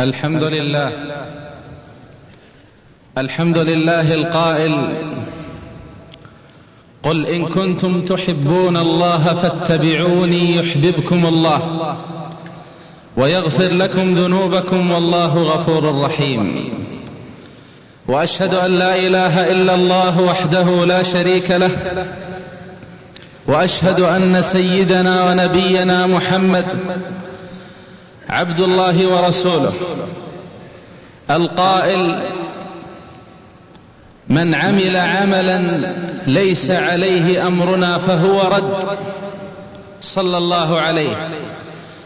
الحمد لله. الحمد لله القائل. قل إن كنتم تحبون الله فاتبعوني يحببكم الله ويغفر لكم ذنوبكم والله غفور رحيم. وأشهد أن لا إله إلا الله وحده لا شريك له. وأشهد أن سيدنا ونبينا محمد عبد الله ورسوله. القائل من عمل عملا ليس عليه أمرنا فهو رد. صلى الله عليه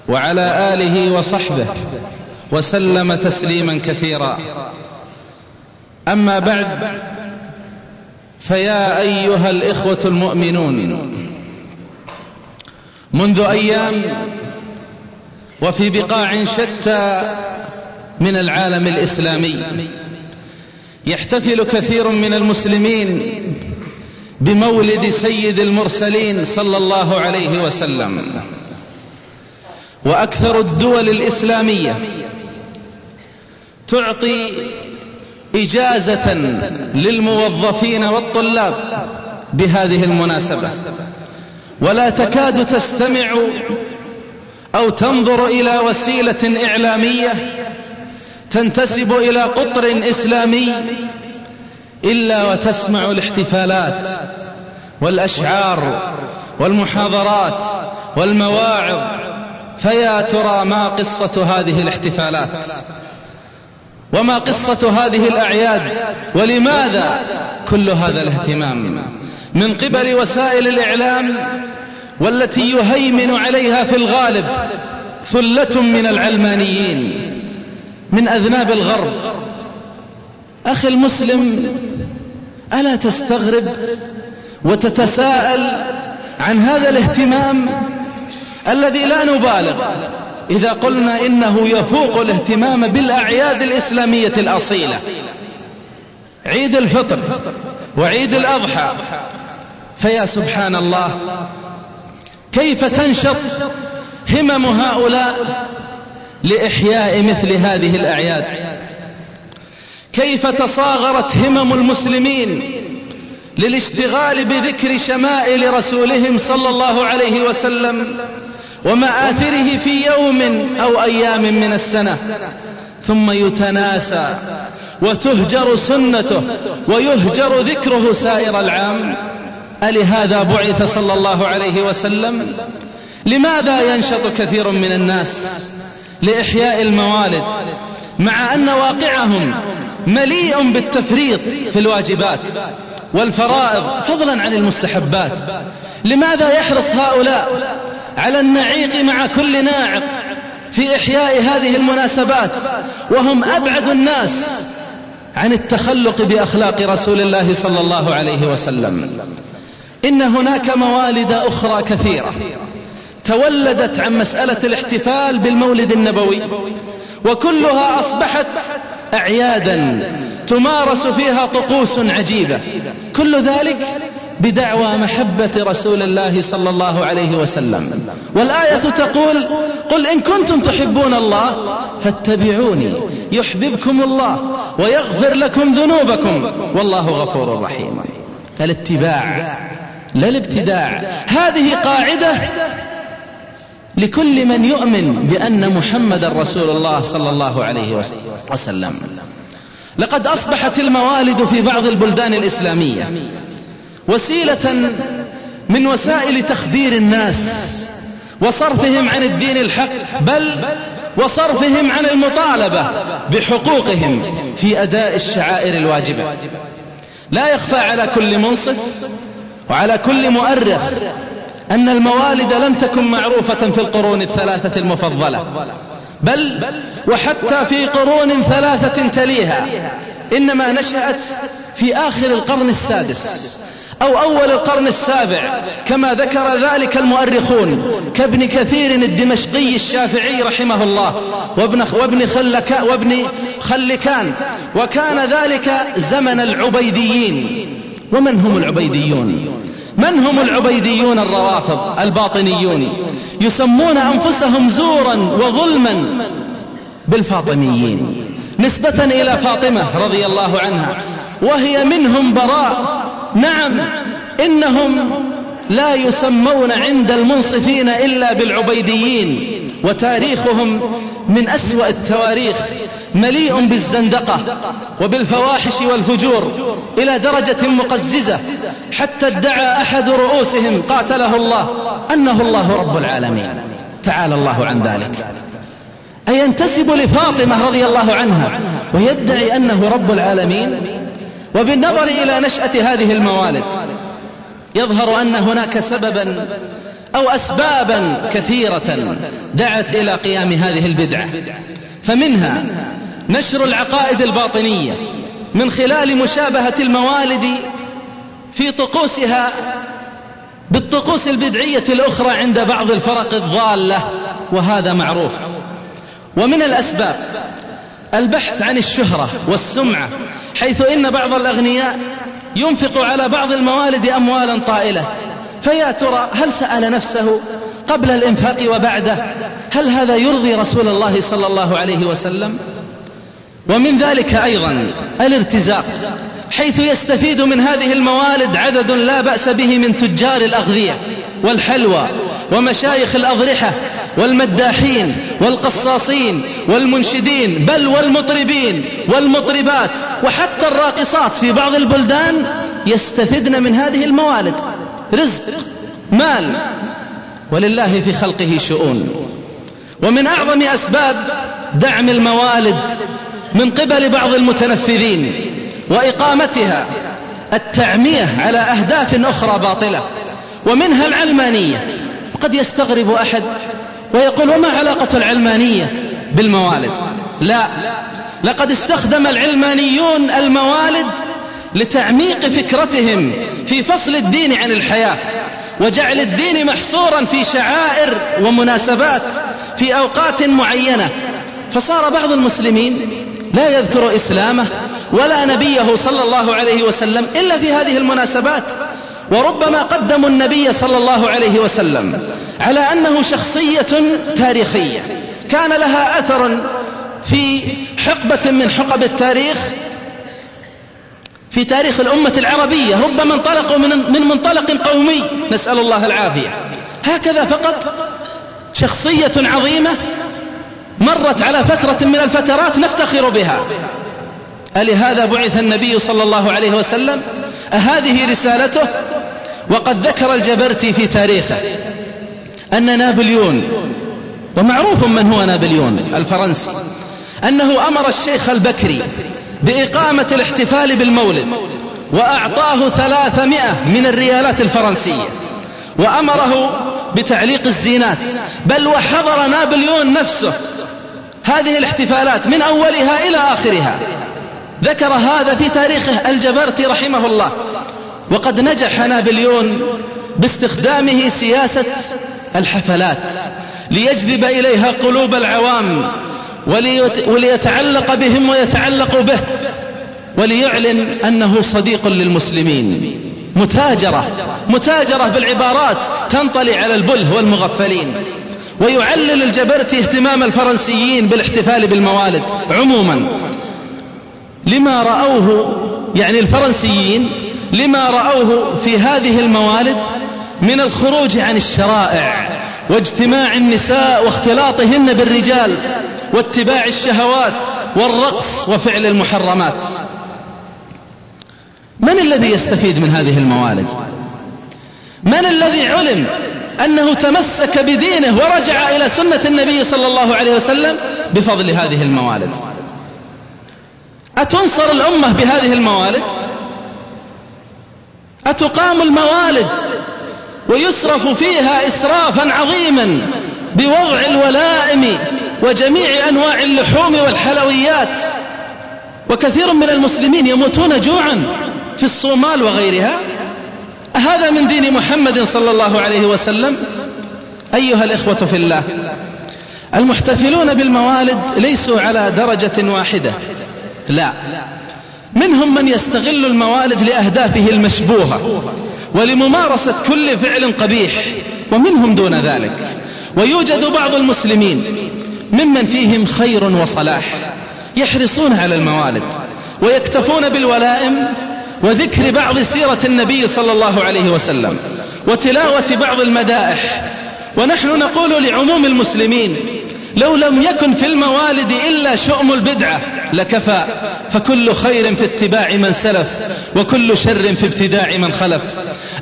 وعلى آله وصحبه وسلم تسليما كثيرا. أما بعد فيا أيها الإخوة المؤمنون منذ أيام وفي بقاع شتى من العالم الإسلامي. يحتفل كثير من المسلمين بمولد سيد المرسلين صلى الله عليه وسلم. وأكثر الدول الإسلامية تعطي إجازة للموظفين والطلاب بهذه المناسبة. ولا تكاد تستمع أو تنظر إلى وسيلة إعلامية تنتسب إلى قطر إسلامي إلا وتسمع الاحتفالات والأشعار والمحاضرات والمواعظ فيا ترى ما قصة هذه الاحتفالات؟ وما قصة هذه الأعياد؟ ولماذا كل هذا الاهتمام؟ من قبل وسائل الإعلام والتي يهيمن عليها في الغالب ثلة من العلمانيين من أذناب الغرب. أخي المسلم ألا تستغرب وتتساءل عن هذا الاهتمام الذي لا نبالغ إذا قلنا إنه يفوق الاهتمام بالأعياد الإسلامية الأصيلة. عيد الفطر وعيد الأضحى. فيا سبحان الله كيف تنشط همم هؤلاء لإحياء مثل هذه الأعياد؟ كيف تصاغرت همم المسلمين للاشتغال بذكر شمائل رسولهم صلى الله عليه وسلم ومآثره في يوم أو أيام من السنة ثم يتناسى وتهجر سنته ويهجر ذكره سائر العام؟ ألهذا بعث صلى الله عليه وسلم؟ لماذا ينشط كثير من الناس لإحياء الموالد مع أن واقعهم مليء بالتفريط في الواجبات والفرائض فضلا عن المستحبات؟ لماذا يحرص هؤلاء على النعيق مع كل ناعق في إحياء هذه المناسبات وهم أبعد الناس عن التخلق بأخلاق رسول الله صلى الله عليه وسلم؟ إن هناك موالد أخرى كثيرة تولدت عن مسألة الاحتفال بالمولد النبوي وكلها أصبحت أعيادا تمارس فيها طقوس عجيبة كل ذلك بدعوى محبة رسول الله صلى الله عليه وسلم. والآية تقول قل إن كنتم تحبون الله فاتبعوني يحببكم الله ويغفر لكم ذنوبكم والله غفور رحيم. فالاتباع لا الابتداع. هذه قاعدة لكل من يؤمن بأن محمد رسول الله صلى الله عليه وسلم. لقد أصبحت الموالد في بعض البلدان الإسلامية وسيلة من وسائل تخدير الناس وصرفهم عن الدين الحق بل وصرفهم عن المطالبة بحقوقهم في أداء الشعائر الواجبة. لا يخفى على كل منصف وعلى كل مؤرخ أن الموالد لم تكن معروفة في القرون الثلاثة المفضلة. بل وحتى في قرون ثلاثة تليها إنما نشأت في آخر القرن السادس أو أول القرن السابع كما ذكر ذلك المؤرخون كابن كثير الدمشقي الشافعي رحمه الله وابن, وابن, خلك وابن خلكان. وكان ذلك زمن العبيديين. ومن هم العبيديون؟ من هم العبيديون الروافض الباطنيون؟ يسمون أنفسهم زورا وظلما بالفاطميين. نسبة إلى فاطمة رضي الله عنها وهي منهم براء. نعم إنهم لا يسمون عند المنصفين إلا بالعبيديين وتاريخهم من أسوأ التواريخ مليء بالزندقة وبالفواحش والفجور إلى درجة مقززة حتى ادعى أحد رؤوسهم قاتله الله أنه الله رب العالمين. تعالى الله عن ذلك. أي ينتسب لفاطمة رضي الله عنها ويدعي أنه رب العالمين؟ وبالنظر إلى نشأة هذه الموالد يظهر أن هناك سببا أو أسبابا كثيرة دعت إلى قيام هذه البدعة. فمنها نشر العقائد الباطنية من خلال مشابهة الموالد في طقوسها بالطقوس البدعية الأخرى عند بعض الفرق الضالة وهذا معروف. ومن الأسباب البحث عن الشهرة والسمعة حيث إن بعض الأغنياء ينفق على بعض الموالد أموالا طائلة. فيا ترى هل سأل نفسه قبل الإنفاق وبعده هل هذا يرضي رسول الله صلى الله عليه وسلم؟ ومن ذلك أيضا الارتزاق حيث يستفيد من هذه الموالد عدد لا بأس به من تجار الأغذية والحلوى ومشايخ الأضرحة والمداحين والقصاصين والمنشدين بل والمطربين والمطربات وحتى الراقصات في بعض البلدان يستفدن من هذه الموالد. رزق مال ولله في خلقه شؤون. ومن أعظم أسباب دعم الموالد من قبل بعض المتنفذين وإقامتها التعمية على أهداف أخرى باطلة ومنها العلمانية. قد يستغرب أحد ويقول وما علاقة العلمانية بالموالد؟ لا لقد استخدم العلمانيون الموالد لتعميق فكرتهم في فصل الدين عن الحياة وجعل الدين محصورا في شعائر ومناسبات في أوقات معينة. فصار بعض المسلمين لا يذكر إسلامه ولا نبيه صلى الله عليه وسلم إلا في هذه المناسبات. وربما قدموا النبي صلى الله عليه وسلم على أنه شخصية تاريخية. كان لها أثر في حقبة من حقب التاريخ في تاريخ الأمة العربية ربما انطلقوا من, من منطلق قومي. نسأل الله العافية. هكذا فقط شخصية عظيمة مرت على فترة من الفترات نفتخر بها. ألهذا بعث النبي صلى الله عليه وسلم؟ أهذه رسالته؟ وقد ذكر الجبرتي في تاريخه أن نابليون ومعروف من هو نابليون؟ الفرنسي. أنه أمر الشيخ البكري بإقامة الاحتفال بالمولد وأعطاه ثلاثمائة من الريالات الفرنسية وأمره بتعليق الزينات بل وحضر نابليون نفسه. هذه الاحتفالات من أولها إلى آخرها. ذكر هذا في تاريخه الجبرتي رحمه الله. وقد نجح نابليون باستخدامه سياسة الحفلات ليجذب إليها قلوب العوام وليتعلق بهم ويتعلق به. وليعلن أنه صديق للمسلمين. متاجرة. متاجرة بالعبارات تنطلي على البله والمغفلين. ويعلل الجبرتي اهتمام الفرنسيين بالاحتفال بالموالد عموما. لما رأوه يعني الفرنسيين لما رأوه في هذه الموالد من الخروج عن الشرائع واجتماع النساء واختلاطهن بالرجال واتباع الشهوات والرقص وفعل المحرمات. من الذي يستفيد من هذه الموالد؟ من الذي علم أنه تمسك بدينه ورجع إلى سنة النبي صلى الله عليه وسلم بفضل هذه الموالد؟ أتنصر الأمة بهذه الموالد؟ أتقام الموالد ويسرف فيها إسرافا عظيما بوضع الولائم وجميع أنواع اللحوم والحلويات. وكثير من المسلمين يموتون جوعا في الصومال وغيرها. هذا من دين محمد صلى الله عليه وسلم؟ أيها الإخوة في الله المحتفلون بالموالد ليسوا على درجة واحدة. لا منهم من يستغل الموالد لأهدافه المشبوهة ولممارسة كل فعل قبيح ومنهم دون ذلك. ويوجد بعض المسلمين ممن فيهم خير وصلاح يحرصون على الموالد ويكتفون بالولائم وذكر بعض سيرة النبي صلى الله عليه وسلم وتلاوة بعض المدائح. ونحن نقول لعموم المسلمين لو لم يكن في الموالد إلا شؤم البدعة لكفى. فكل خير في اتباع من سلف وكل شر في ابتداع من خلف.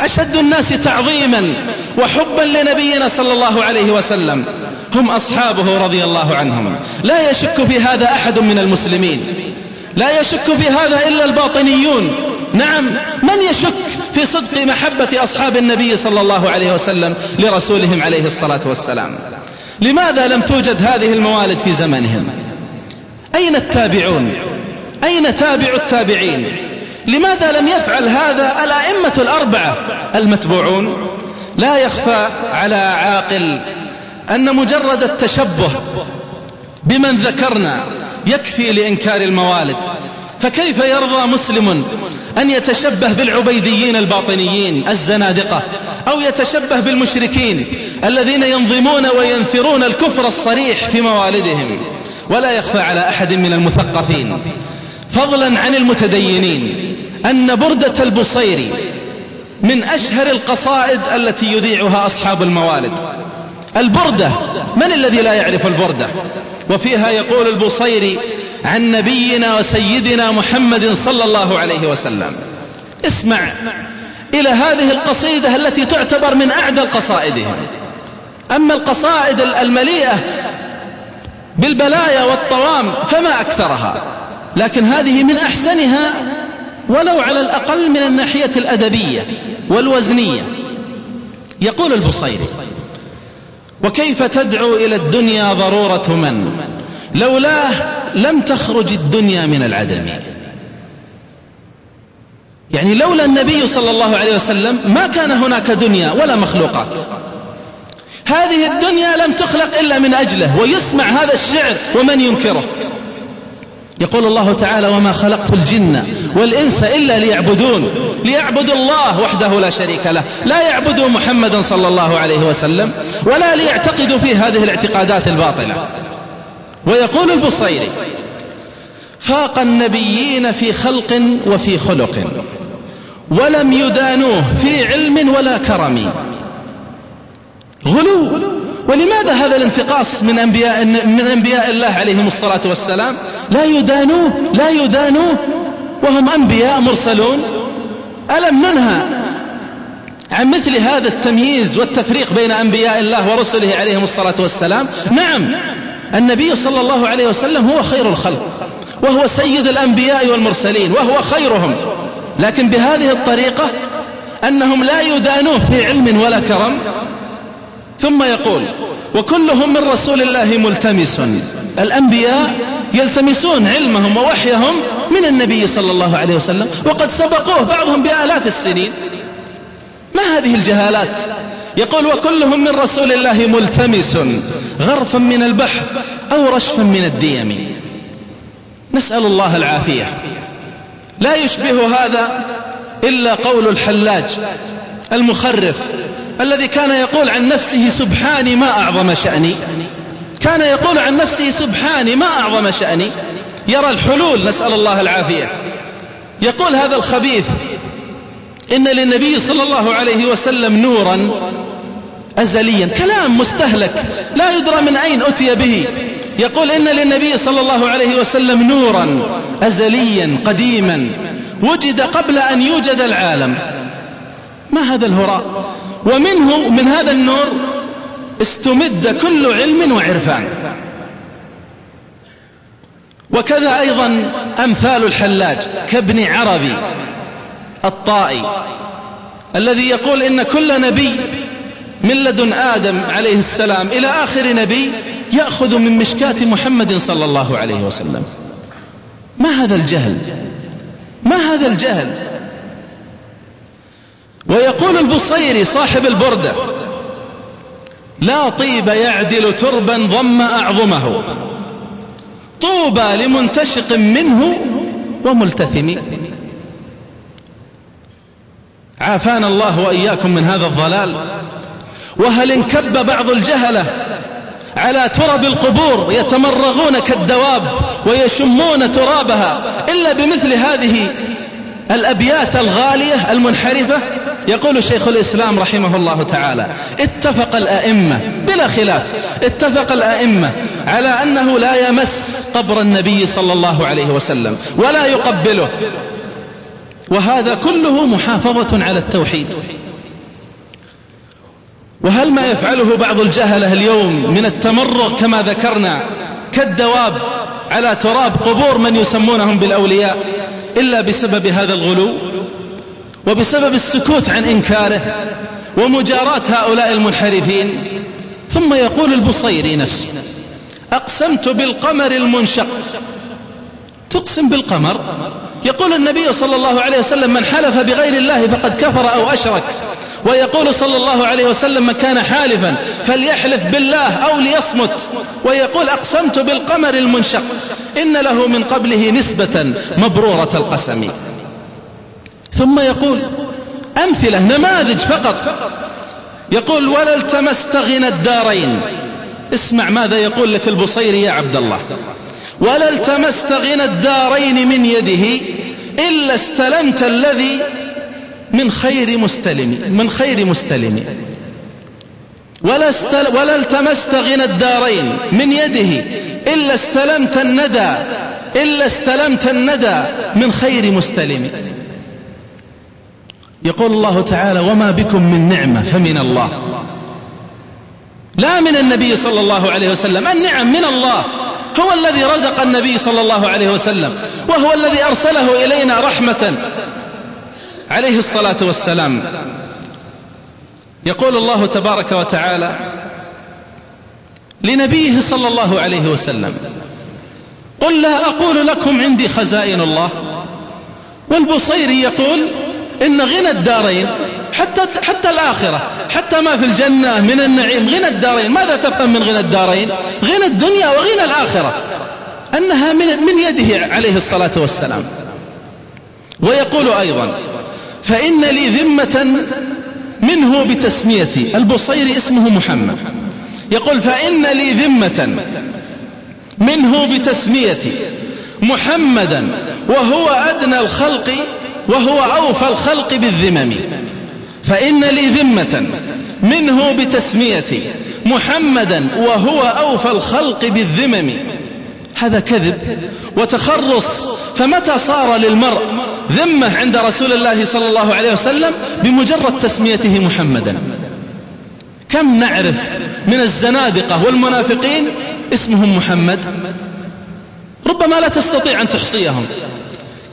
أشد الناس تعظيما وحبا لنبينا صلى الله عليه وسلم. هم أصحابه رضي الله عنهم. لا يشك في هذا أحد من المسلمين. لا يشك في هذا إلا الباطنيون. نعم من يشك في صدق محبة أصحاب النبي صلى الله عليه وسلم لرسولهم عليه الصلاة والسلام؟ لماذا لم توجد هذه الموالد في زمنهم أين التابعون؟ أين تابع التابعين؟ لماذا لم يفعل هذا الأئمة الأربعة المتبوعون؟ لا يخفى على عاقل أن مجرد التشبه بمن ذكرنا يكفي لإنكار الموالد. فكيف يرضى مسلم أن يتشبه بالعبيديين الباطنيين الزنادقة أو يتشبه بالمشركين الذين ينظمون وينثرون الكفر الصريح في موالدهم؟ ولا يخفى على أحد من المثقفين. فضلا عن المتدينين أن بردة البصيري من أشهر القصائد التي يذيعها أصحاب الموالد. البردة من الذي لا يعرف البردة؟ وفيها يقول البصيري عن نبينا وسيدنا محمد صلى الله عليه وسلم. اسمع إلى هذه القصيدة التي تعتبر من أعدى قصائدهم. أما القصائد المليئة بالبلايا والطوام فما أكثرها. لكن هذه من أحسنها ولو على الأقل من الناحية الأدبية والوزنية. يقول البصيري وكيف تدعو إلى الدنيا ضرورة من؟ لولاه لم تخرج الدنيا من العدم. يعني لولا النبي صلى الله عليه وسلم ما كان هناك دنيا ولا مخلوقات. هذه الدنيا لم تخلق إلا من أجله ويسمع هذا الشعر ومن ينكره. يقول الله تعالى وما خلقت الجن والإنس إلا ليعبدون. ليعبدوا الله وحده لا شريك له لا يعبدوا محمدا صلى الله عليه وسلم ولا ليعتقدوا في هذه الاعتقادات الباطلة. ويقول البصيري فاق النبيين في خلق وفي خلق ولم يدانوه في علم ولا كرم. غلو. ولماذا هذا الانتقاص من أنبياء, من أنبياء الله عليهم الصلاة والسلام؟ لا يدانوه لا يدانوه وهم أنبياء مرسلون. ألم ننهى عن مثل هذا التمييز والتفريق بين أنبياء الله ورسله عليهم الصلاة والسلام؟ نعم النبي صلى الله عليه وسلم هو خير الخلق وهو سيد الأنبياء والمرسلين وهو خيرهم. لكن بهذه الطريقة أنهم لا يدانوه في علم ولا كرم. ثم يقول وكلهم من رسول الله ملتمس. الأنبياء يلتمسون علمهم ووحيهم من النبي صلى الله عليه وسلم وقد سبقوه بعضهم بآلاف السنين. ما هذه الجهالات؟ يقول وكلهم من رسول الله ملتمس غرفا من البحر أو رشفا من الديم. نسأل الله العافية. لا يشبه هذا إلا قول الحلاج المخرف. الذي كان يقول عن نفسه سبحاني ما أعظم شأني. كان يقول عن نفسه سبحاني ما أعظم شأني. يرى الحلول نسأل الله العافية. يقول هذا الخبيث إن للنبي صلى الله عليه وسلم نورا أزليا كلام مستهلك لا يدرى من أين أتي به. يقول إن للنبي صلى الله عليه وسلم نورا أزليا قديما وجد قبل أن يوجد العالم. ما هذا الهراء؟ ومنه من هذا النور استمد كل علم وعرفان. وكذا أيضا أمثال الحلاج كابن عربي الطائي الذي يقول إن كل نبي من لدن آدم عليه السلام إلى آخر نبي يأخذ من مشكاة محمد صلى الله عليه وسلم. ما هذا الجهل؟ ما هذا الجهل؟ ويقول البصيري صاحب البردة لا طيب يعدل تربا ضم أعظمه. طوبى لمنتشق منه وملتثم. عافانا الله وإياكم من هذا الضلال. وهل انكب بعض الجهلة على ترب القبور يتمرغون كالدواب ويشمون ترابها إلا بمثل هذه الأبيات الغالية المنحرفة؟ يقول شيخ الإسلام رحمه الله تعالى اتفق الأئمة بلا خلاف اتفق الأئمة على أنه لا يمس قبر النبي صلى الله عليه وسلم ولا يقبله. وهذا كله محافظة على التوحيد. وهل ما يفعله بعض الجهلة اليوم من التمرغ كما ذكرنا كالدواب على تراب قبور من يسمونهم بالأولياء إلا بسبب هذا الغلو؟ وبسبب السكوت عن إنكاره ومجاراة هؤلاء المنحرفين ثم يقول البصيري نفسه أقسمت بالقمر المنشق. تقسم بالقمر؟ يقول النبي صلى الله عليه وسلم من حلف بغير الله فقد كفر أو أشرك. ويقول صلى الله عليه وسلم من كان حالفا فليحلف بالله أو ليصمت. ويقول أقسمت بالقمر المنشق. إن له من قبله نسبة مبرورة القسم. ثم يقول أمثلة نماذج فقط. يقول ولا التمست غنى الدارين. اسمع ماذا يقول لك البصيري يا عبد الله. ولا التمست غنى الدارين من يده إلا استلمت الذي من خير مستلم من خير مستلم. ولا, استل ولا التمست غنى الدارين من يده إلا استلمت الندى إلا استلمت الندى من خير مستلم. يقول الله تعالى وما بكم من نعمة فمن الله. لا من النبي صلى الله عليه وسلم النعم من الله. هو الذي رزق النبي صلى الله عليه وسلم وهو الذي أرسله إلينا رحمة. عليه الصلاة والسلام. يقول الله تبارك وتعالى لنبيه صلى الله عليه وسلم قل لا أقول لكم عندي خزائن الله. والبصيري يقول إن غنى الدارين حتى, حتى الآخرة حتى ما في الجنة من النعيم. غنى الدارين. ماذا تفهم من غنى الدارين؟ غنى الدنيا وغنى الآخرة. أنها من, من يده عليه الصلاة والسلام. ويقول أيضا فإن لي ذمة منه بتسميتي. البصير اسمه محمد. يقول فإن لي ذمة منه بتسميتي محمدا وهو أدنى الخلق وهو أوفى الخلق بالذمم. فإن لي ذمة منه بتسميتي محمدا وهو أوفى الخلق بالذمم. هذا كذب وتخرص. فمتى صار للمرء ذمة عند رسول الله صلى الله عليه وسلم بمجرد تسميته محمدا؟ كم نعرف من الزنادقة والمنافقين اسمهم محمد؟ ربما لا تستطيع أن تحصيهم.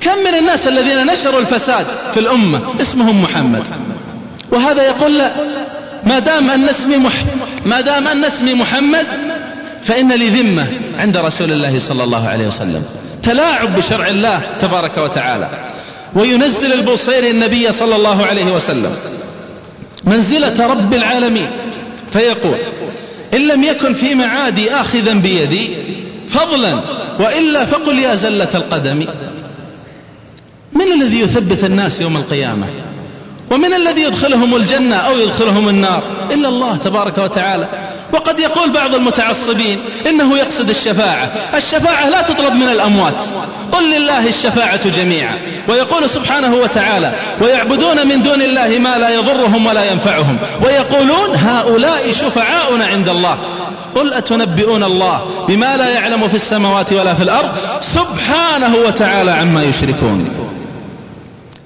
كم من الناس الذين نشروا الفساد في الأمة؟ اسمهم محمد. وهذا يقول لا ما دام أن اسمي مح ما دام أن اسمي محمد فإن لي ذمة عند رسول الله صلى الله عليه وسلم. تلاعب بشرع الله تبارك وتعالى. وينزل البصير النبي صلى الله عليه وسلم منزلة رب العالمين. فيقول إن لم يكن في معادي آخذا بيدي فضلا وإلا فقل يا زلة القدم. الذي يثبت الناس يوم القيامة؟ ومن الذي يدخلهم الجنة أو يدخلهم النار؟ إلا الله تبارك وتعالى. وقد يقول بعض المتعصبين إنه يقصد الشفاعة. الشفاعة لا تطلب من الأموات. قل لله الشفاعة جميعا. ويقول سبحانه وتعالى ويعبدون من دون الله ما لا يضرهم ولا ينفعهم. ويقولون هؤلاء شفعاؤنا عند الله. قل أتنبئون الله بما لا يعلم في السماوات ولا في الأرض؟ سبحانه وتعالى عما يشركون.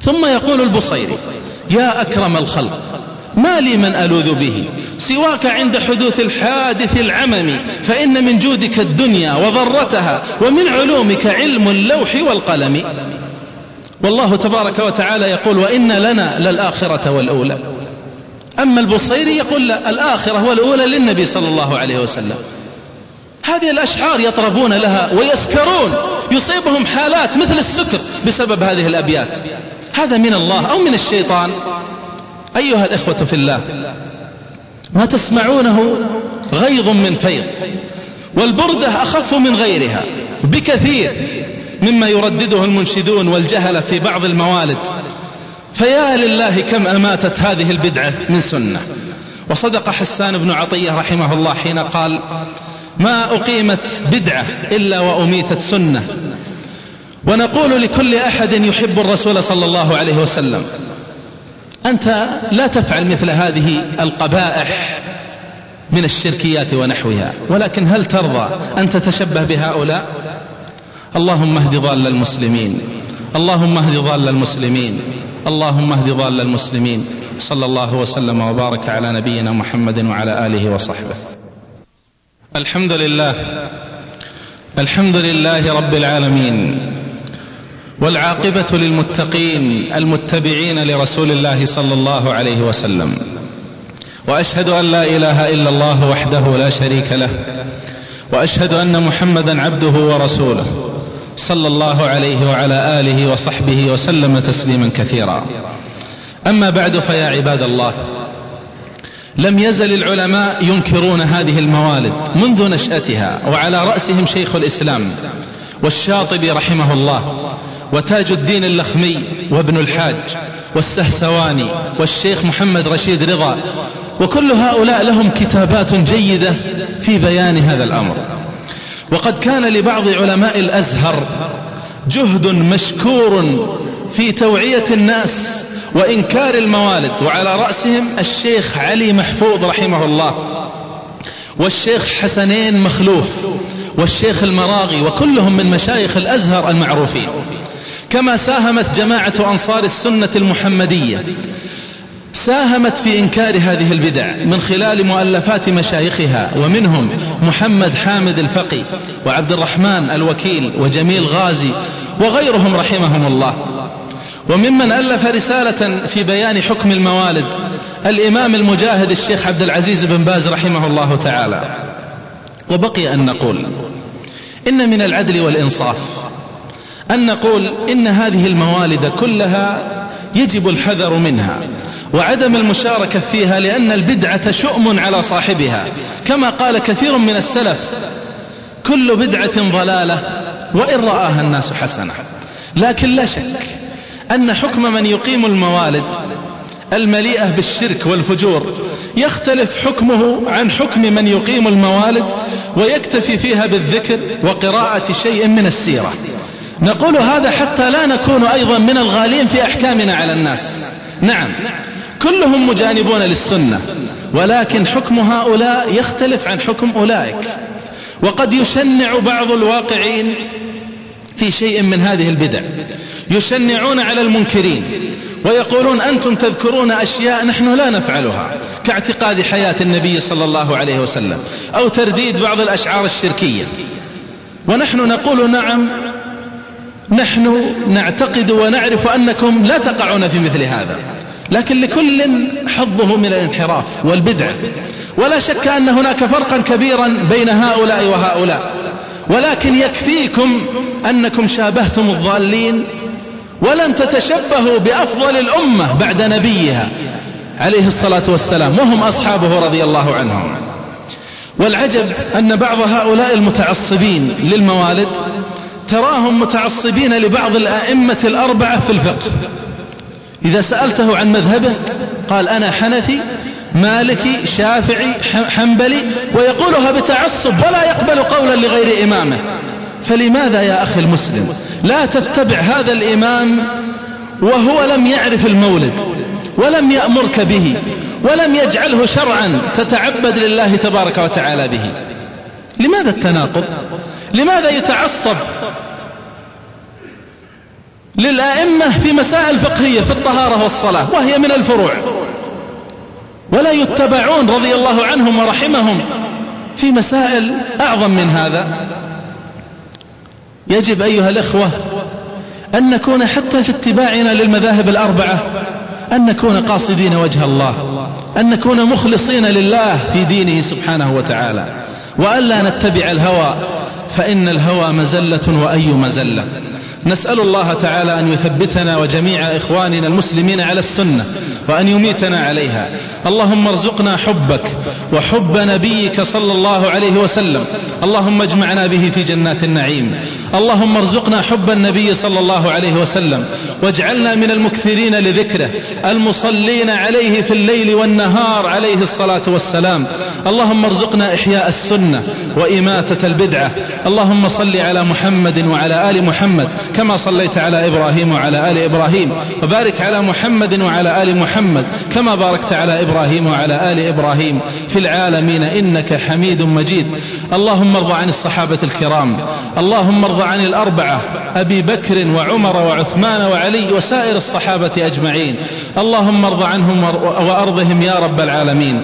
ثم يقول البصيري يا أكرم الخلق ما لي من ألوذ به سواك عند حدوث الحادث العمم فإن من جودك الدنيا وضرتها ومن علومك علم اللوح والقلم. والله تبارك وتعالى يقول وإن لنا للآخرة والأولى. أما البصيري يقول لا الآخرة والأولى للنبي صلى الله عليه وسلم. هذه الأشعار يطربون لها ويسكرون يصيبهم حالات مثل السكر بسبب هذه الأبيات. هذا من الله أو من الشيطان. أيها الإخوة في الله ما تسمعونه غيظ من فيض والبردة أخف من غيرها بكثير مما يردده المنشدون والجهلة في بعض الموالد. فيا لله كم أماتت هذه البدعة من سنة. وصدق حسان بن عطية رحمه الله حين قال ما أقيمت بدعة إلا وأميتت سنة ونقول لكل أحد يحب الرسول صلى الله عليه وسلم أنت لا تفعل مثل هذه القبائح من الشركيات ونحوها ولكن هل ترضى أن تتشبه بهؤلاء؟ اللهم اهد ضال المسلمين اللهم اهد ضال المسلمين اللهم اهد ضال المسلمين. صلى الله وسلم وبارك على نبينا محمد وعلى آله وصحبه. الحمد لله الحمد لله رب العالمين. والعاقبة للمتقين المتبعين لرسول الله صلى الله عليه وسلم. وأشهد أن لا إله إلا الله وحده لا شريك له. وأشهد أن محمدا عبده ورسوله صلى الله عليه وعلى آله وصحبه وسلم تسليما كثيرا. أما بعد فيا عباد الله لم يزل العلماء ينكرون هذه الموالد منذ نشأتها وعلى رأسهم شيخ الإسلام والشاطبي رحمه الله وتاج الدين اللخمي وابن الحاج والسهسواني والشيخ محمد رشيد رضا وكل هؤلاء لهم كتابات جيدة في بيان هذا الأمر. وقد كان لبعض علماء الأزهر جهد مشكور في توعية الناس وإنكار الموالد وعلى رأسهم الشيخ علي محفوظ رحمه الله. والشيخ حسنين مخلوف والشيخ المراغي وكلهم من مشايخ الأزهر المعروفين. كما ساهمت جماعة أنصار السنة المحمدية ساهمت في إنكار هذه البدع من خلال مؤلفات مشايخها ومنهم محمد حامد الفقي وعبد الرحمن الوكيل وجميل غازي وغيرهم رحمهم الله. وممن ألف رسالة في بيان حكم الموالد الإمام المجاهد الشيخ عبد العزيز بن باز رحمه الله تعالى. وبقي أن نقول إن من العدل والإنصاف أن نقول إن هذه الموالد كلها يجب الحذر منها وعدم المشاركة فيها لأن البدعة شؤم على صاحبها. كما قال كثير من السلف كل بدعة ضلالة وإن رآها الناس حسنة. لكن لا شك أن حكم من يقيم الموالد المليئة بالشرك والفجور يختلف حكمه عن حكم من يقيم الموالد ويكتفي فيها بالذكر وقراءة شيء من السيرة. نقول هذا حتى لا نكون أيضا من الغالين في أحكامنا على الناس. نعم كلهم مجانبون للسنة ولكن حكم هؤلاء يختلف عن حكم أولئك. وقد يشنع بعض الواقعين في شيء من هذه البدع. يشنعون على المنكرين ويقولون أنتم تذكرون أشياء نحن لا نفعلها كاعتقاد حياة النبي صلى الله عليه وسلم أو ترديد بعض الأشعار الشركية. ونحن نقول نعم نحن نعتقد ونعرف أنكم لا تقعون في مثل هذا. لكن لكل حظه من الانحراف والبدعة ولا شك أن هناك فرقا كبيرا بين هؤلاء وهؤلاء. ولكن يكفيكم أنكم شابهتم الضالين ولم تتشبهوا بأفضل الأمة بعد نبيها عليه الصلاة والسلام وهم أصحابه رضي الله عنهم. والعجب أن بعض هؤلاء المتعصبين للموالد تراهم متعصبين لبعض الأئمة الأربعة في الفقه. إذا سألته عن مذهبه قال أنا حنفي مالكي شافعي حنبلي ويقولها بتعصب ولا يقبل قولا لغير إمامه. فلماذا يا أخي المسلم؟ لا تتبع هذا الإمام وهو لم يعرف المولد ولم يأمرك به ولم يجعله شرعا تتعبد لله تبارك وتعالى به. لماذا التناقض؟ لماذا يتعصب للأئمة في مسائل فقهية في الطهارة والصلاة وهي من الفروع؟ ولا يتبعون رضي الله عنهم ورحمهم في مسائل أعظم من هذا. يجب أيها الإخوة أن نكون حتى في اتباعنا للمذاهب الأربعة أن نكون قاصدين وجه الله أن نكون مخلصين لله في دينه سبحانه وتعالى وألا نتبع الهوى فإن الهوى مزلة وأي مزلة. نسأل الله تعالى أن يثبتنا وجميع إخواننا المسلمين على السنة وأن يميتنا عليها. اللهم ارزقنا حبك وحب نبيك صلى الله عليه وسلم. اللهم اجمعنا به في جنات النعيم. اللهم ارزقنا حب النبي صلى الله عليه وسلم واجعلنا من المكثرين لذكره المصلين عليه في الليل والنهار عليه الصلاة والسلام. اللهم ارزقنا إحياء السنة وإماتة البدعة. اللهم صل على محمد وعلى آل محمد كما صليت على إبراهيم وعلى آل إبراهيم وبارك على محمد وعلى آل محمد كما باركت على إبراهيم وعلى آل إبراهيم. في العالمين إنك حميد مجيد. اللهم ارض عن الصحابة الكرام. اللهم ارض عن الأربعة أبي بكر وعمر وعثمان وعلي وسائر الصحابة أجمعين. اللهم ارض عنهم وأرضهم يا رب العالمين.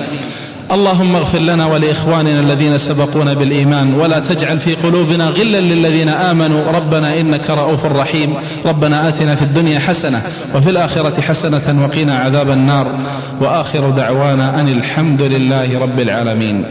اللهم اغفر لنا ولإخواننا الذين سبقونا بالإيمان. ولا تجعل في قلوبنا غلا للذين آمنوا. ربنا إنك رؤوف رحيم. ربنا آتنا في الدنيا حسنة وفي الآخرة حسنة وقنا عذاب النار. وآخر دعوانا أن الحمد لله رب العالمين.